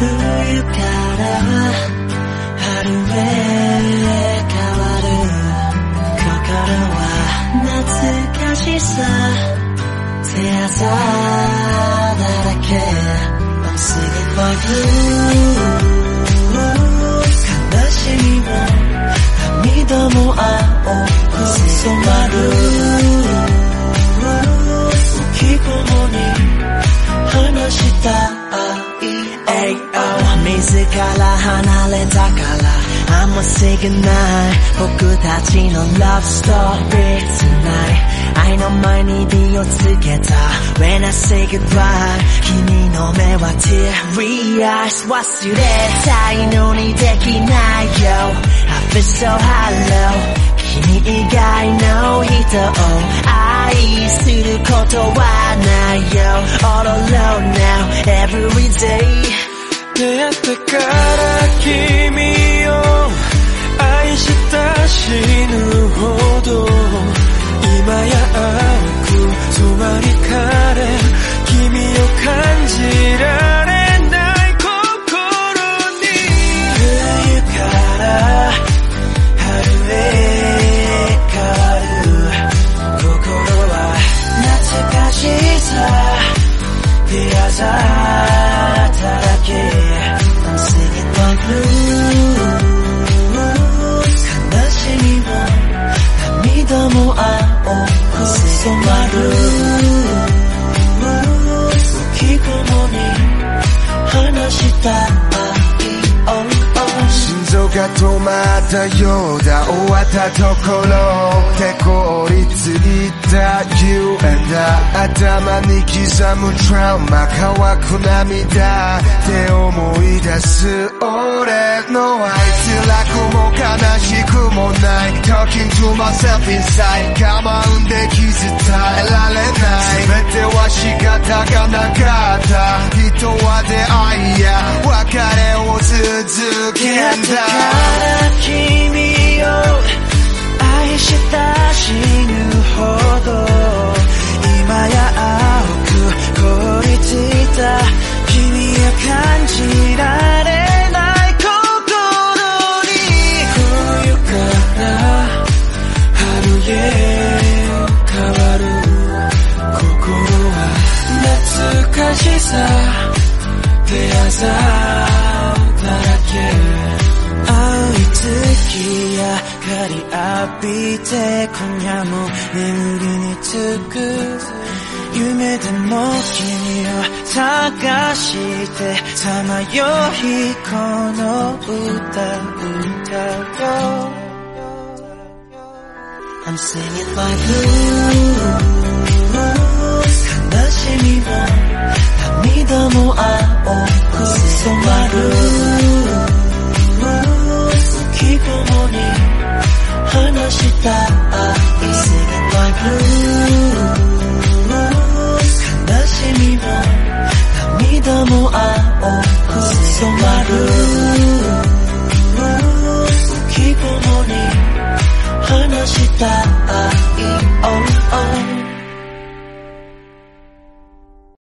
冬から春へ変わる心は懐かしさ手朝だらけ I'm singing my blues 悲しみも涙も青く染まる吹きこもに話した い Ayo 自ら離れたから I'm a say goodnight 僕たちの love story tonight 愛の前に火をつけた When I say goodbye 君の目は teary eyes 忘れたいのにできないよ I feel so hollow 君以外の人を愛することはないよ All alone now every day 出会ってから君を愛した死ぬほど今や青く染まりかれ君を感じられない心に冬から春へ変わる心は懐かしさ。ピアザ染まる。吹きこもに話したい oh, oh. 心臓が止まったようだ終わったところ手凍りついた You and I 頭に刻むトラウマ乾く涙って思い出す。俺の愛辛くも悲しくもない。Talking to myself inside 構うんで仕方がなかった。人は出会いや別れを続け出会ってかんだ。懐かしさ手あざだらけ青い月明かり浴びて今夜も眠りにつく夢でも君を探してさまよいこの歌歌うよ I'm singing my blues 悲しみも涙染まる吹きこもに話したい。Singing my blues 悲しみも涙も青く染まる吹きこもに話した